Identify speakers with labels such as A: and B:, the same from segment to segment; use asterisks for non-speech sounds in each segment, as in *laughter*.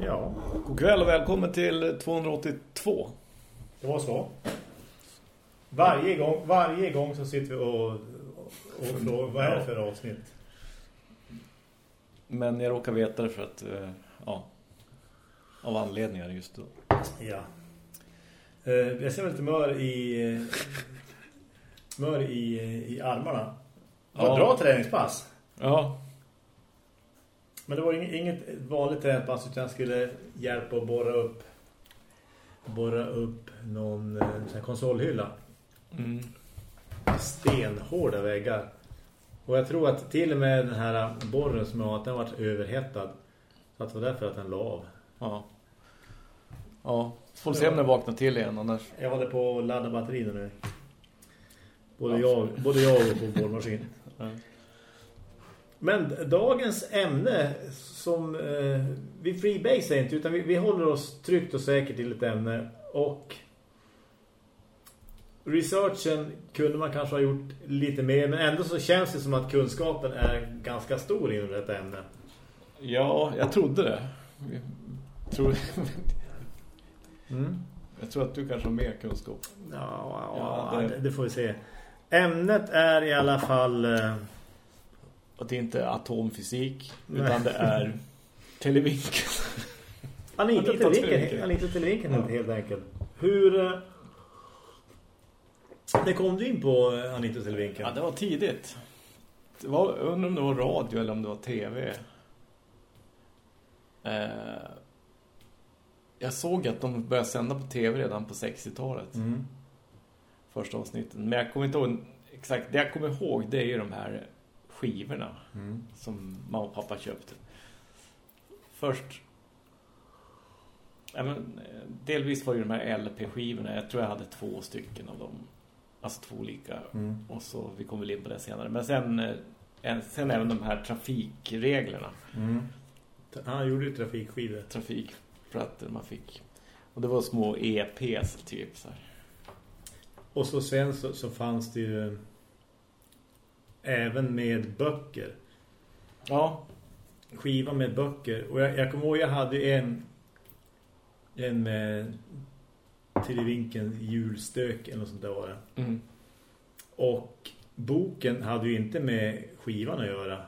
A: Ja.
B: God kväll och välkommen till 282.
A: Det var så. Varje gång, varje gång så sitter vi och, och, frågar, vad är det för avsnitt?
B: Men jag råkar veta det för att, eh, ja, av anledningar just då.
A: Ja. Eh, Jag ser lite mör i mör i, i armarna. Var
B: Ja.
A: bra träningspass.
B: Ja,
A: Men det var ing- inget vanligt träningspass utan jag skulle hjälpa att borra upp borra upp någon eh, sån konsolhylla.
B: mm.
A: stenhårda väggar. Och jag tror att till och med den här borren som jag har, den har varit överhettad. Så att det var därför att den la av.
B: ja. Ja, får se om den vaknar till igen annars.
A: Jag håller på att ladda batterierna nu. Både,
B: Ja.
A: jag, både jag och på borrmaskin. Men dagens ämne som eh, vi freebasar inte utan vi, vi håller oss tryggt och säkert till ett ämne och researchen kunde man kanske ha gjort lite mer men ändå så känns det som att kunskapen är ganska stor inom detta ämne.
B: Ja, jag trodde det. Jag tror,
A: Mm.
B: jag tror att du kanske har mer kunskap.
A: Ja, ja,
B: Ja, det-
A: det... det får vi se. Ämnet är i alla fall... eh,
B: Att det inte är atomfysik,
A: Nej.
B: utan det är televinkel.
A: Anita Televinken. Anita Televinken
B: Ja.
A: helt enkelt. Hur... eh, När kom du in på eh, Anita Televinken?
B: Ja, det var tidigt. Det var, jag undrar om det var radio eller om det var tv. Eh, jag såg att de började sända på tv redan på 60-talet.
A: Mm.
B: Första avsnitten. Men jag kommer inte ihåg exakt. Det jag kommer ihåg det är ju de här skivorna
A: Mm.
B: som mamma och pappa köpte. Först... Ja, men, delvis var det ju de här LP-skivorna. Jag tror jag hade två stycken av dem. Alltså två olika.
A: Mm.
B: Och så, vi kommer väl in på det senare. Men sen, eh, en- sen även de här trafikreglerna.
A: Mm. Han gjorde ju trafikskidor.
B: Trafikplattor man fick. Och det var små EPs typ så här.
A: Och så sen så, så fanns det ju även med böcker.
B: Ja.
A: Skiva med böcker. Och jag, jag kommer ihåg jag hade en en med Televinken julstök eller något sånt där var det.
B: Mm.
A: Och boken hade ju inte med skivan att göra.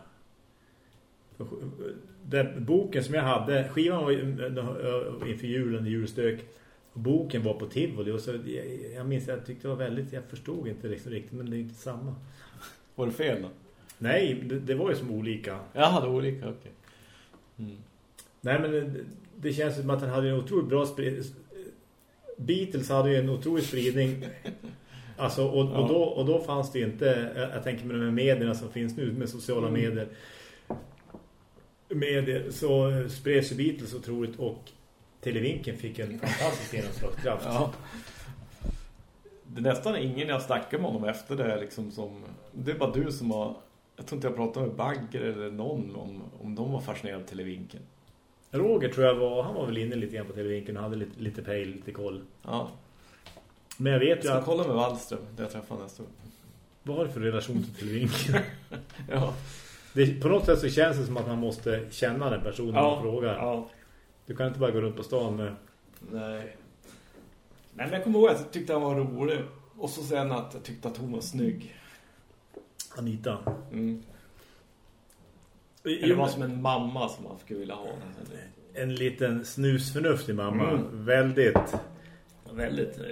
A: Den boken som jag hade, skivan var inför julen, julstök. Och boken var på Tivoli. Och så, jag, jag minns att jag tyckte det var väldigt, jag förstod inte liksom riktigt, men det är inte samma.
B: Var det fel då?
A: Nej, det, det var ju som olika.
B: Jag hade olika, okej. Mm.
A: Nej, men det, det känns som att den hade en otroligt bra spridning. Beatles hade ju en otrolig spridning. Alltså, och,
B: Ja.
A: och, då, och då fanns det inte, jag, jag tänker med de här medierna som finns nu, med sociala
B: Mm.
A: medier. Medier, så spreds ju Beatles otroligt och Televinken fick en fantastisk genomslagskraft.
B: Ja. Det är nästan ingen jag snackar med honom efter det liksom som... Det är bara du som har... Jag tror inte jag pratat med Bagger eller någon om, om de var fascinerade av televinken.
A: Roger tror jag var, han var väl inne lite grann på Televinken och hade lite, lite pejl, lite koll.
B: Ja.
A: Men jag vet
B: Jag
A: ju
B: ska
A: att,
B: kolla med Wallström, det jag träffar nästa gång.
A: vad har du för relation till Televinken? *laughs*
B: Ja.
A: Det, på något sätt så känns det som att man måste känna den personen man frågar.
B: Ja.
A: Du kan inte bara gå runt på stan med...
B: Nej. Nej, men jag kommer ihåg att jag tyckte han var rolig. Och så sen att jag tyckte att hon var snygg.
A: Anita.
B: Mm. Eller var som en mamma som man skulle vilja ha.
A: En liten snusförnuftig mamma.
B: Mm.
A: Väldigt.
B: Väldigt eh,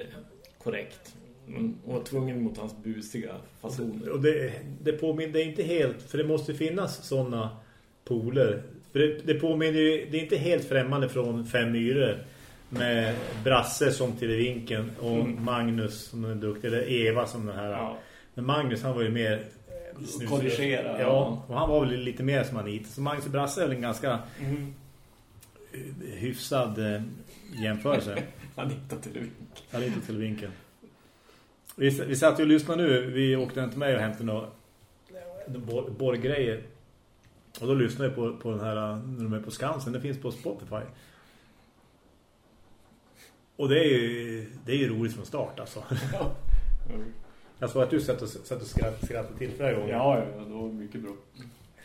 B: korrekt. Mm. Hon var tvungen mot hans busiga fasoner.
A: Och det, det påminner inte helt... För det måste finnas sådana poler. För det, det påminner ju... Det är inte helt främmande från Fem myror. Med Brasse som till vinkeln. Och
B: Mm.
A: Magnus som är duktig. Eller Eva som den här.
B: Ja.
A: Men Magnus han var ju mer... eh, snus-
B: Korrigera,
A: Ja, och han var väl lite mer som Anita. Så Magnus och Brasse är väl en ganska
B: Mm.
A: eh, hyfsad eh, jämförelse. *laughs*
B: Anita till Lund.
A: Anita till vinkeln. Vi, vi satt ju och lyssnade nu. Vi åkte inte med och hämtade några bor- borrgrejer. Och då lyssnade jag på, på den här när de är på Skansen. Det finns på Spotify. Och det är ju, det är ju roligt från start alltså. *laughs* Jag såg att du satt och, satt och skratt, skrattade till flera gånger.
B: Ja, ja, det var mycket bra.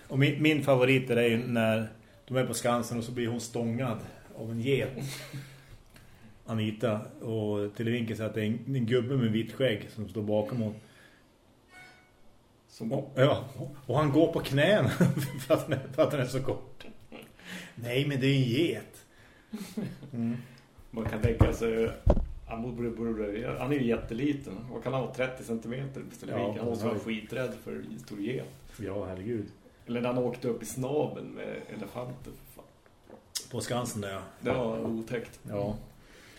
A: Och min, min favorit är ju när de är på Skansen och så blir hon stångad av en get. *laughs* Anita och Televinken säger att det är en, en gubbe med vitt skägg som står bakom hon.
B: Som,
A: Och, ja, och han går på knän *laughs* för att, för att den är så kort. Nej, men det är en get. Mm.
B: Man kan tänka sig... Han är ju jätteliten. Vad kan han vara? 30 centimeter på?
A: Ja,
B: han måste vara skiträdd för stor get.
A: Ja, herregud.
B: Eller när han åkte upp i snaben med elefanter. Fan.
A: På Skansen där, ja.
B: Det var otäckt.
A: Ja.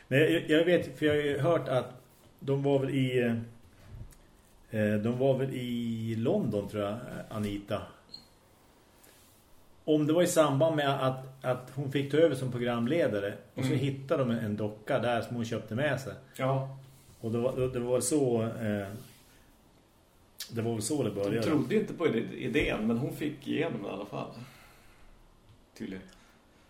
A: Nej, jag, jag vet, för jag har ju hört att de var väl i... Eh, de var väl i London, tror jag, Anita. Om det var i samband med att, att hon fick ta över som programledare och så
B: Mm.
A: hittade de en docka där som hon köpte med sig.
B: Ja,
A: Och det var, det var så... Eh, det var väl så det
B: de
A: började.
B: trodde inte på idén, men hon fick igenom det i alla fall. Tydligen.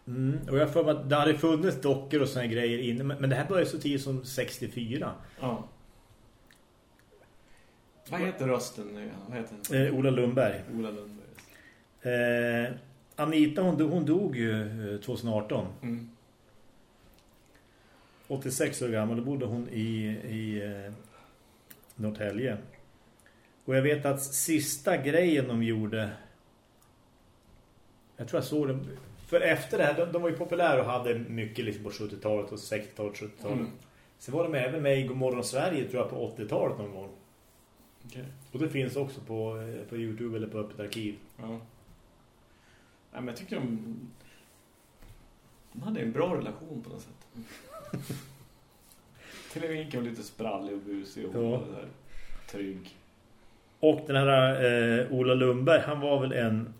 A: Mm, och jag får att det hade funnits dockor och såna här grejer inne. Men, det här började så tidigt som 64.
B: Ja. Vad heter rösten nu? Vad heter?
A: Eh, Ola Lundberg.
B: Ola Lundberg.
A: Eh, Anita, hon, hon dog ju eh, 2018.
B: Mm.
A: 86 år gammal. Då bodde hon i, i eh, Norrtälje. Och jag vet att sista grejen de gjorde... Jag tror jag såg dem... För efter det här, de, de var ju populära och hade mycket liksom på 70-talet och 60-talet, 70-talet.
B: Mm.
A: Sen var de även med i Godmorgon Sverige tror jag på 80-talet någon gång.
B: Okej.
A: Och det finns också på, eh, på Youtube eller på Öppet arkiv.
B: Ja. Nej, men jag tycker de... De hade en bra relation på något sätt. *laughs* Televinken var lite sprallig och busig och
A: Ja.
B: där, trygg.
A: Och den här eh, Ola Lundberg, han var väl en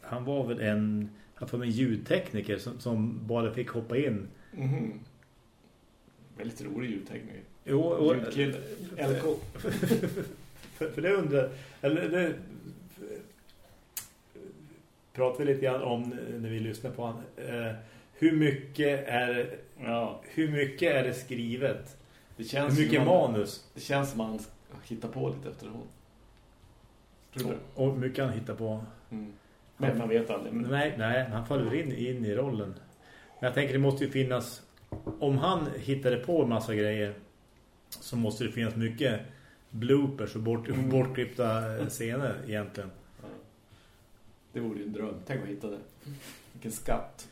A: han var väl en han var en ljudtekniker som, som bara fick hoppa in.
B: Mhm. Väldigt rolig ljudtekniker.
A: Jo, och,
B: Ljudkille. LK.
A: för, för det undrar eller det pratar vi lite grann om när vi lyssnar på han. Eh, hur mycket är
B: Ja,
A: hur mycket är det skrivet?
B: det känns
A: Hur mycket
B: man,
A: manus?
B: Det känns som man hittar på lite efter hon. Tror du?
A: Och hur mycket han hittar på?
B: Mm. Men man vet aldrig. Men...
A: Nej, nej, han faller in, in i rollen. Men jag tänker det måste ju finnas... Om han hittade på en massa grejer så måste det finnas mycket bloopers och bort,
B: Mm.
A: bortklippta scener egentligen.
B: Det vore ju en dröm. Tänk att hitta det. Vilken skatt.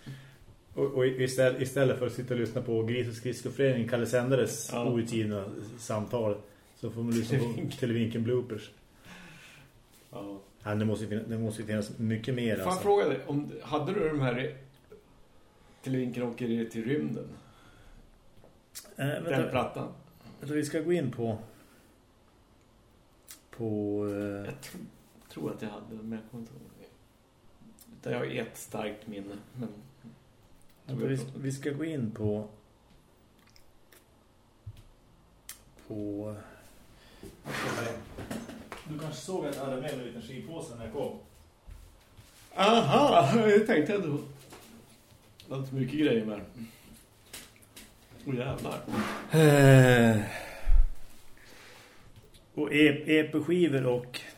A: Och, och istället, istället för att sitta och lyssna på Gris och skridskoföreningen Kalle Sändares
B: Ja.
A: outgivna samtal så får man lyssna på Televinken bloopers.
B: Ja.
A: Ja, det, måste finnas, det måste finnas mycket mer.
B: Jag
A: Alltså.
B: fråga dig, om, hade du de här Televinken åker till rymden? Den
A: vänta,
B: plattan?
A: vänta, vi ska gå in på på... Eh,
B: Jag tro, tror att jag hade den, men jag kommer inte ihåg. Utan jag har ett starkt minne. Men
A: vänta, vi, vi ska gå in på på Du kanske såg att jag hade med en liten skivpåse när jag kom.
B: Aha, jag tänkte ändå. Det var inte mycket grejer med. Åh jävlar.
A: Eh, och E- EP-skivor och eh,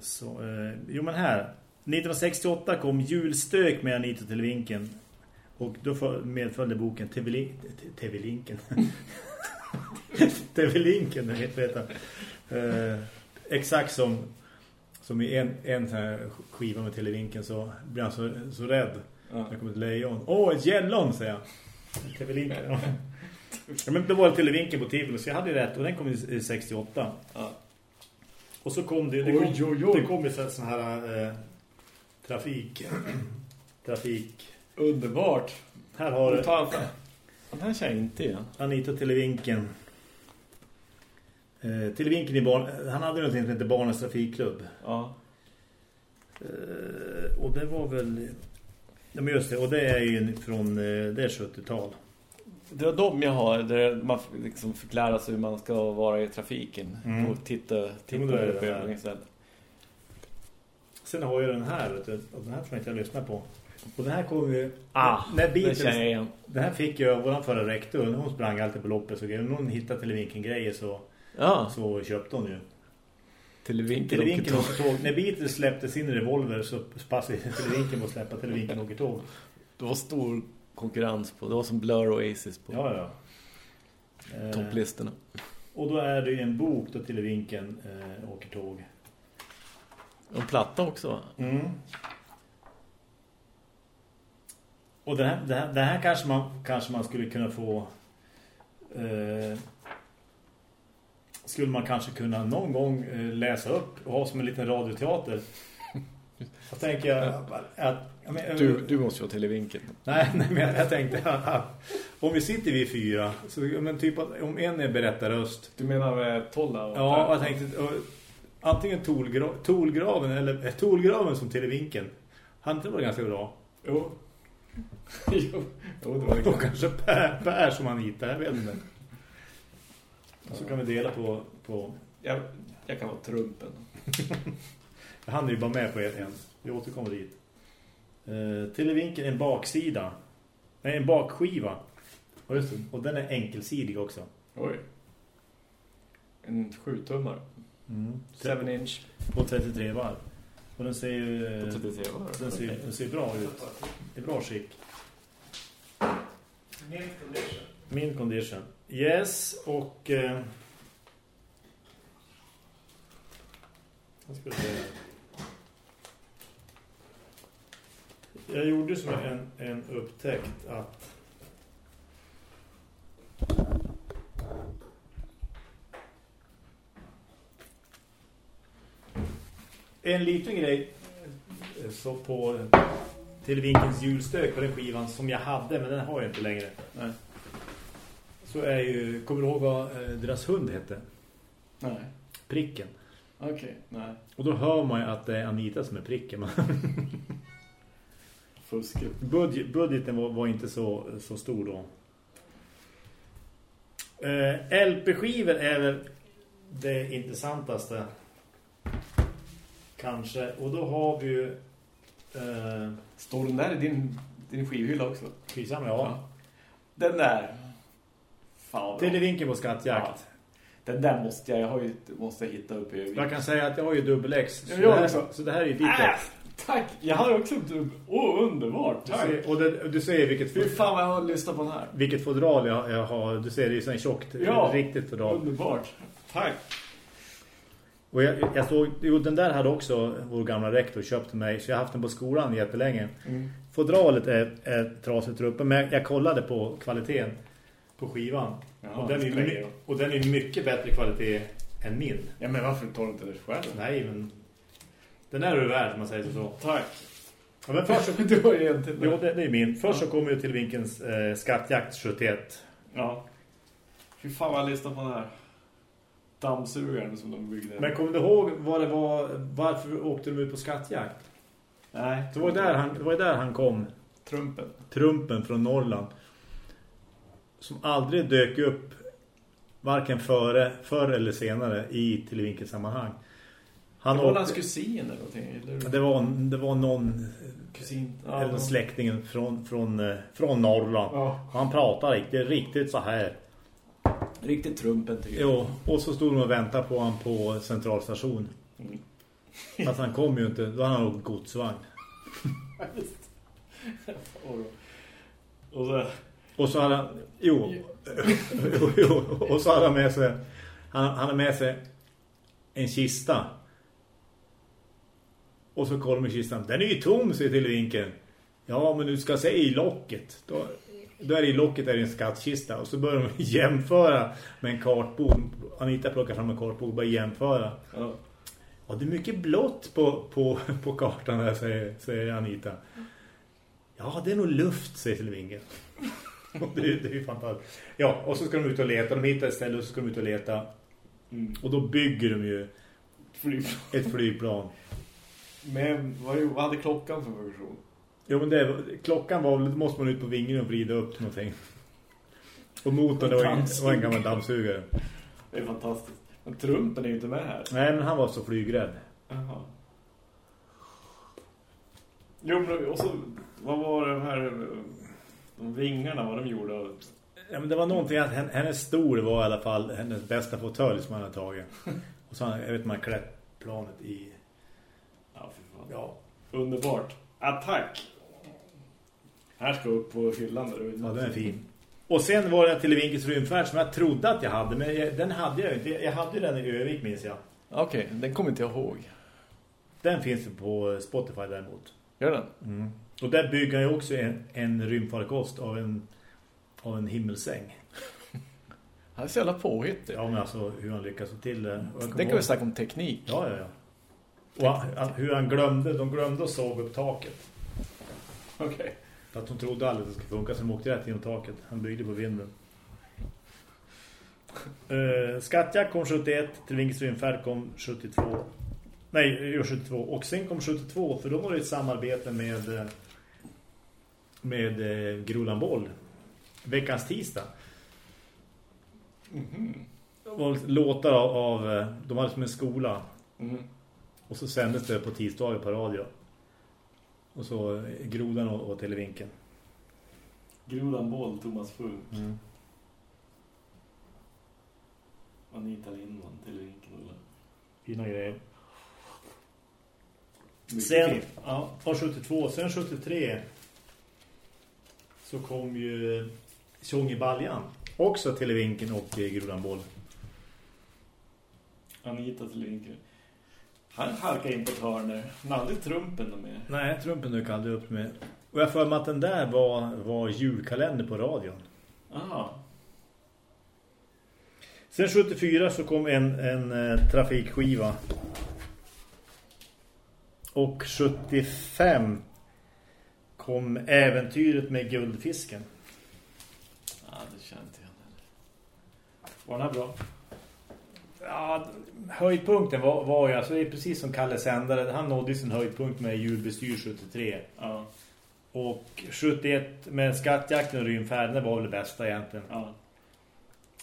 A: så, eh, jo men här 1968 kom Julstök med Anita till Vinken och då medföljde boken TV-linken *laughs* TV-linken TV-linken vet jag. Eh, exakt som som i en, en skiva med televinken så blir han så, så rädd
B: Ja.
A: jag kommer ett lejon. Åh, ett gällon, säger jag. Televinken. *laughs* Ja. men det var televinken på Tivoli, så jag hade ju rätt. Och den kom i i 68.
B: Ja.
A: Och så kom det... Det kom,
B: Oj, oj, oj.
A: Det kom ju så sån här eh, trafik... trafik...
B: Underbart.
A: Här har du.
B: Den här känner inte igen.
A: Anita Televinken. Eh, televinken i barn... Han hade någonting som heter Barnens trafikklubb.
B: Ja.
A: Eh, och det var väl... Ja, men just det. Och det är ju från... Eh, det är 70-tal.
B: Det var de jag har där man liksom fick lära sig hur man ska vara i trafiken
A: Mm.
B: och titta, titta
A: är
B: på övningsstället.
A: Sen har jag den här, vet du, och den här tror jag inte jag lyssnar på. Och den här kom ju...
B: Ah,
A: när Beatles,
B: igen.
A: Den här fick jag av vår förra rektor. Hon sprang alltid på loppet. Så om någon hittade Televinken grejer så,
B: Ja,
A: så köpte hon ju.
B: Televinken,
A: Televinken
B: åker
A: åker tåg. När Beatles släppte sin revolver så passade *laughs* Televinken på att släppa Televinken åker tåg.
B: Det var stor konkurrens på. Det var som Blur och Oasis på
A: Ja, ja. Eh,
B: topplistorna.
A: och då är det ju en bok då Televinken eh, åker tåg.
B: Och en platta också va?
A: Mm. Och det här, det här, det här kanske, man, kanske man skulle kunna få... Eh, skulle man kanske kunna någon gång eh, läsa upp och ha som en liten radioteater. Jag tänker att... men,
B: Du, du måste ju ha televinken.
A: Nej, *laughs* nej men jag, tänkte att, om vi sitter vi fyra, så, men typ att om en är berättarröst.
B: Du menar med Tolla? Och
A: Ja, jag tänkte och, antingen Tolgra, Tolgraven eller eh, Tolgraven som televinken. Han det var ganska bra.
B: Jo. *laughs* jo, jo, det var det.
A: Och kanske Per, per som han hittar, jag vet inte. Så kan vi dela på... på
B: Jag, jag kan vara trumpen. *laughs*
A: han är ju bara med på en. Vi återkommer dit. Uh, televinken är en baksida. Nej, en bakskiva. Och, just och den är enkelsidig också.
B: Oj. En sjutummare.
A: Mm.
B: 7 inch.
A: På 33 varv. Och den ser ju...
B: På 33 var
A: Den ser, den ser bra ut. Det är bra skick.
B: Min condition.
A: Min condition. Yes, och... Eh, jag, ska se. Jag gjorde som en, en upptäckt att... En liten grej eh, så på Televinkens julstök på den skivan som jag hade, men den har jag inte längre.
B: Nej.
A: Så är ju, kommer du ihåg vad eh, deras hund hette?
B: Nej.
A: Pricken.
B: Okej, nej.
A: Och då hör man ju att det är Anita som är pricken. *laughs*
B: Fusket.
A: Budget, budgeten var, var inte så, så stor då. Eh, LP-skivor är väl det intressantaste. Kanske. Och då har vi ju... Eh,
B: Står den där i din, din skivhylla också?
A: skivsamling, ja.
B: Den där. Fan.
A: Televinken på skattjakt.
B: Den där måste jag, jag har ju, måste hitta upp i
A: Jag kan säga att jag har ju dubbel-X. Så,
B: Ja, jag
A: det här-
B: också.
A: så det här är ju ditt
B: Äh. *laughs* tack! Jag har också dubb... Åh, underbart!
A: Du
B: Tack!
A: ser, och det, du ser vilket,
B: Fy fan vad jag har lyssnat på den här.
A: vilket fodral jag, jag har. Du ser det är ju sån tjockt.
B: Ja.
A: Riktigt fodral.
B: Underbart. Tack!
A: Och jag, jag såg, jo, den där hade också vår gamla rektor köpt till mig. Så jag har haft den på skolan jättelänge.
B: Mm.
A: Fodralet är, är trasigt uppe. Men jag, kollade på kvaliteten på skivan.
B: Ja,
A: och, den är, och den är mycket bättre kvalitet än min.
B: Ja, men varför tar du inte det själv?
A: Nej, men... Den är du värd, om man säger så.
B: Tack!
A: Ja, men först så,
B: Du har ju en till.
A: jo, det, det är min. Först så kommer ju till Vinkens eh, skattjakt 71.
B: Ja. Fy fan vad jag har lyssnat på den här. Dammsugaren som de byggde.
A: Men kommer du ihåg vad det var, varför åkte de ut på skattjakt?
B: Nej.
A: Det var ju där han, det var där han kom.
B: Trumpen.
A: Trumpen från Norrland. Som aldrig dök upp varken före, förr eller senare i televinkelsammanhang. Han
B: Han var
A: åkte-
B: hans kusin eller någonting. Eller?
A: det, var, det var någon,
B: Kusin.
A: eller någon släkting från, från, eh, från Norrland.
B: Ja.
A: Han pratade riktigt, riktigt så här.
B: Riktigt trumpen tycker
A: Jo, och så stod de och väntade på han på centralstation.
B: Mm.
A: Fast han kom ju inte, då hade han åkt godsvagn. *laughs*
B: Och så...
A: Och så hade han, *laughs* jo, jo, jo, och så hade han med sig, han, han hade med sig en kista. Och så kollar i kistan, den är ju tom, säger till vinkeln. Ja, men du ska se i locket. Då, då är det i locket är det en skattkista. Och så börjar de *laughs* jämföra med en kartbok. Anita plockar fram en kartbok och börjar jämföra.
B: Ja.
A: Ja, det är mycket blått på, på, på kartan där, säger, säger Anita. Ja, det är nog luft, säger Silvingen. *laughs* det, det är ju fantastiskt. Ja, och så ska de ut och leta. De hittar ett ställe och så ska de ut och leta.
B: Mm.
A: Och då bygger de ju ett flygplan.
B: Men vad, vad hade klockan för funktion?
A: Jo, men det, klockan var väl, måste man ut på vingen och vrida upp någonting. Och motorn var, en, var en gammal dammsugare.
B: Det är fantastiskt. Men trumpen är ju inte med här.
A: Nej, men han var så flygrädd.
B: Jaha. Jo, men och så... Vad var de här... De vingarna, vad de gjorde?
A: Ja, men det var någonting att hen- hennes stol var i alla fall hennes bästa fåtölj som han hade tagit. Och så jag vet man klätt, planet i...
B: Ja, för fan.
A: Ja,
B: Underbart. Attack! Här ska upp på hyllan där.
A: ja den är fin. Och sen var det Televinkens rymdfärd som jag trodde att jag hade, men jag, den hade jag inte. Jag hade ju den i Övik minns jag.
B: Okej, den kommer inte jag ihåg.
A: Den finns ju på Spotify däremot.
B: Gör den?
A: Och där bygger jag också en, en rymdfarkost av en, av en himmelsäng.
B: Han är så jävla påhittig.
A: Ja, men alltså hur han lyckas få till det.
B: Det kan vi snacka om teknik.
A: Ja, ja, ja. Och han, hur han glömde, de glömde att såga upp taket.
B: Okej.
A: För att de trodde aldrig att det skulle funka, så de åkte rätt genom taket. Han byggde på vinden. Uh, Skattjakt kom 71, Televinkens rymdfärd kom 72. Nej, jo, 72. Och sen kom 72, för då var det ett samarbete med eh, med eh, Grodan Boll. Veckans tisdag. Det var låtar av, av eh, de hade som en skola.
B: Mm.
A: Och så sändes det på tisdagar på radio. Och så Grodan och, och Televinken.
B: Grodan Boll, Thomas Funk.
A: Mm.
B: Anita Lindman, Televinken
A: Fina grejer.
B: Mycket
A: Sen,
B: fint.
A: ja, var 72. Sen 73 så kom ju Tjong i Baljan. Också Televinken och Grodan Boll.
B: Anita Televinken. Han halkar in på ett hörn. Han hade trumpen de med.
A: Nej, Trumpen dök aldrig upp med. Och jag för mig att den där var, var julkalender på radion.
B: Aha.
A: Sen 74 så kom en, en eh, trafikskiva. Och 75 kom äventyret med guldfisken.
B: Ja, det inte jag. Var den här bra?
A: Ja, höjdpunkten var, var ju, alltså det är precis som Kalle Sändare, han nådde sin höjdpunkt med julbestyr 73.
B: Ja.
A: Och 71 med skattjakten och rymdfärden, det var väl det bästa egentligen.
B: Ja.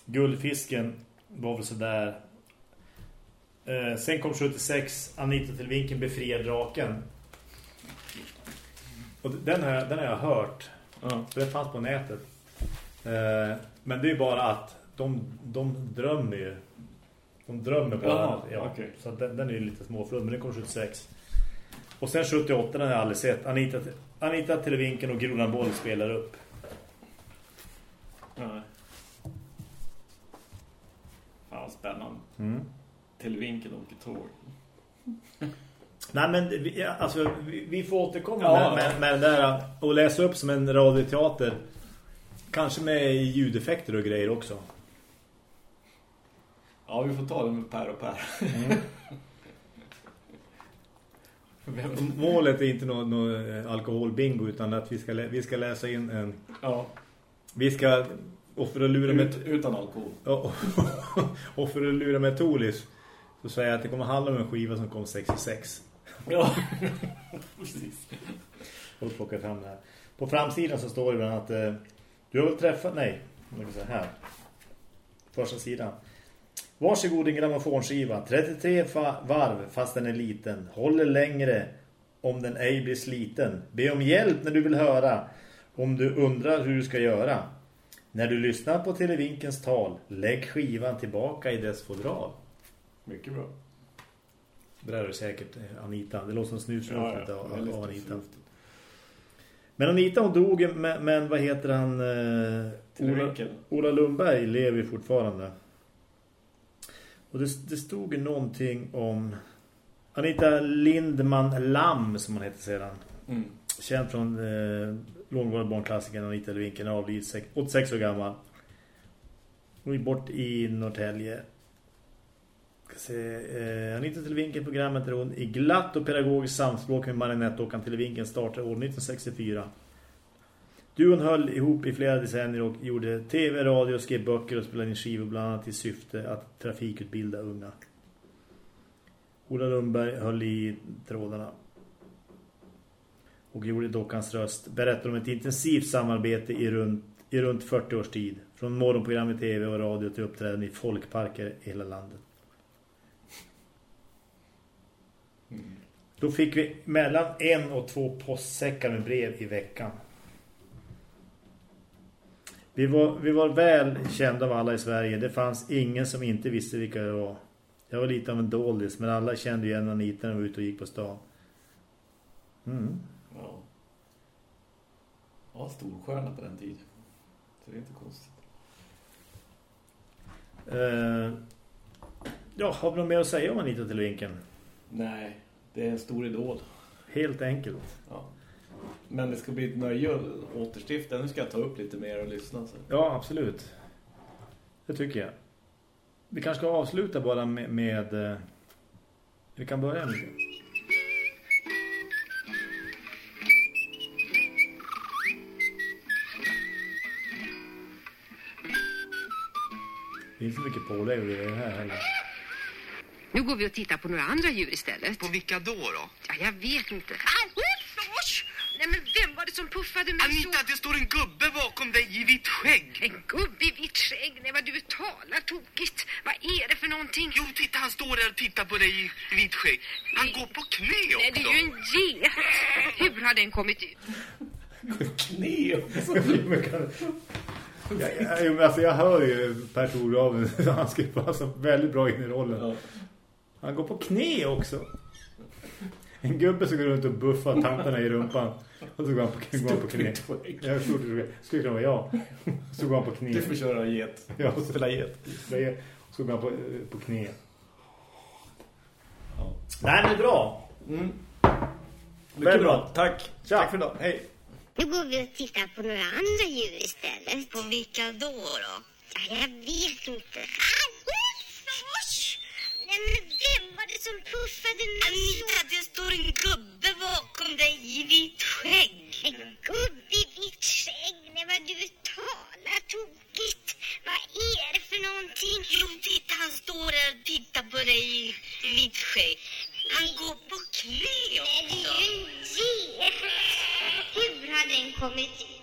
A: Guldfisken var väl sådär. Eh, sen kom 76, Anita till vinkeln befriar draken. Och den har, den har jag hört.
B: Ja.
A: Det fanns på nätet. Eh, men det är ju bara att de, de drömmer ju. De drömmer bara.
B: Jaha,
A: ja,
B: okej.
A: Så den, den är lite småfludd, men den kom 76. Och sen 78, den har jag aldrig sett. Anita, Anita Televinken och Grodan Boll spelar upp.
B: ja. Fan vad spännande.
A: Mm.
B: Televinken åker tåg. *laughs*
A: Nej men vi, alltså, vi, vi får återkomma
B: Ja,
A: med, med, med den där och läsa upp som en radioteater. Kanske med ljudeffekter och grejer också.
B: Ja, vi får ta det med Per och Per. Vem- *laughs*
A: Målet är inte någon nå alkoholbingo utan att vi ska, vi ska läsa in en...
B: Ja,
A: Vi ska... Att lura med,
B: ut, utan alkohol.
A: ja, och *laughs* för att lura med Tolis så säger jag att det kommer handla om en skiva som kom 66.
B: Ja, *laughs* precis.
A: Och plocka fram det här. På framsidan så står det bland annat eh, Du har väl träffat... Nej, säga här. Första sidan. Varsågod din grammofonskiva. 33 fa- varv fast den är liten. Håller längre om den ej blir sliten. Be om hjälp när du vill höra. Om du undrar hur du ska göra. När du lyssnar på Televinkens tal, lägg skivan tillbaka i dess fodral.
B: Mycket bra.
A: Det där är säkert eh, Anita. Det låter som snusruftet av,
B: väldigt
A: av Anita. Men Anita hon dog, men, men vad heter han? Eh, Ola. Ola Lundberg lever fortfarande. Och det, det stod ju någonting om Anita Lindman Lam som hon heter sedan.
B: Mm.
A: Känd från eh, långvarande barnklassikern Anita Lundvinken avlid sex- 86 år gammal. Hon är bort i Norrtälje. Se, eh, Anita Televinken programmet där hon i glatt och pedagogiskt samspråk med Marinette-åkan Televinken startade år 1964. Duon höll ihop i flera decennier och gjorde tv, radio, skrev böcker och spelade in skivor bland annat i syfte att trafikutbilda unga. Ola Lundberg höll i trådarna och gjorde dockans röst. Berättar om ett intensivt samarbete i runt, i runt 40 års tid. Från morgonprogram i tv och radio till uppträdanden i folkparker i hela landet.
B: Mm.
A: Då fick vi mellan en och två postsäckar med brev i veckan. Vi var, vi var väl kända av alla i Sverige. Det fanns ingen som inte visste vilka det var. Jag var lite av en doldis, men alla kände igen Anita när vi var ute och gick på stan. Mm.
B: Ja. Ja, storstjärna på den tiden. Så det är inte konstigt.
A: Uh, ja, har vi något mer att säga om Anita till vinkeln?
B: Nej, det är en stor idol.
A: Helt enkelt.
B: Ja. Men det ska bli ett nöje att återstifta. Nu ska jag ta upp lite mer och lyssna. Så.
A: Ja, absolut. Det tycker jag. Vi kanske ska avsluta bara med... med uh, vi kan börja med Det är inte så mycket pålägg i det här heller.
C: Nu går vi och tittar på några andra djur istället.
D: På vilka då då?
C: Ja, jag vet inte. Usch! Nej, men vem var det som puffade mig
D: Anita,
C: så?
D: det står en gubbe bakom dig i vitt skägg.
C: En gubbe i vitt skägg? Nej, vad du talar tokigt. Vad är det för någonting?
D: Jo, titta, han står där och tittar på dig i vitt skägg. Han går på knä också.
C: Nej, det är ju en get. Hur har den kommit ut?
B: Knä
A: Ja, ja, alltså jag hör ju Per Thorgraven *laughs* han ska passa väldigt bra in i rollen. Han går på knä också. En gubbe som går runt och buffar tanterna i rumpan. Och så går han på, går han på knä. Ja, stort. Skulle kunna vara jag. Så går han på knä.
B: Du får köra get.
A: Ja, och så
B: Spela get.
A: så går han på, på knä. Nej, men bra.
B: Mm.
A: Väldigt bra.
B: bra. Tack.
A: Tja.
B: Tack för idag. Hej.
E: Nu går vi och tittar på några andra djur istället.
D: På vilka då då?
E: Ja, jag vet inte. Usch! Nej, men som puffade mig
D: Anita,
E: så?
D: det står en gubbe bakom dig i vitt skägg.
E: En gubbe i vitt skägg. Nej, vad du talar tokigt. Vad är det för någonting?
D: Jo, titta, han står där och tittar på dig i vitt skägg. Han går på knä
E: Nej, det
D: också.
E: är ju en get. Hur har den kommit ut?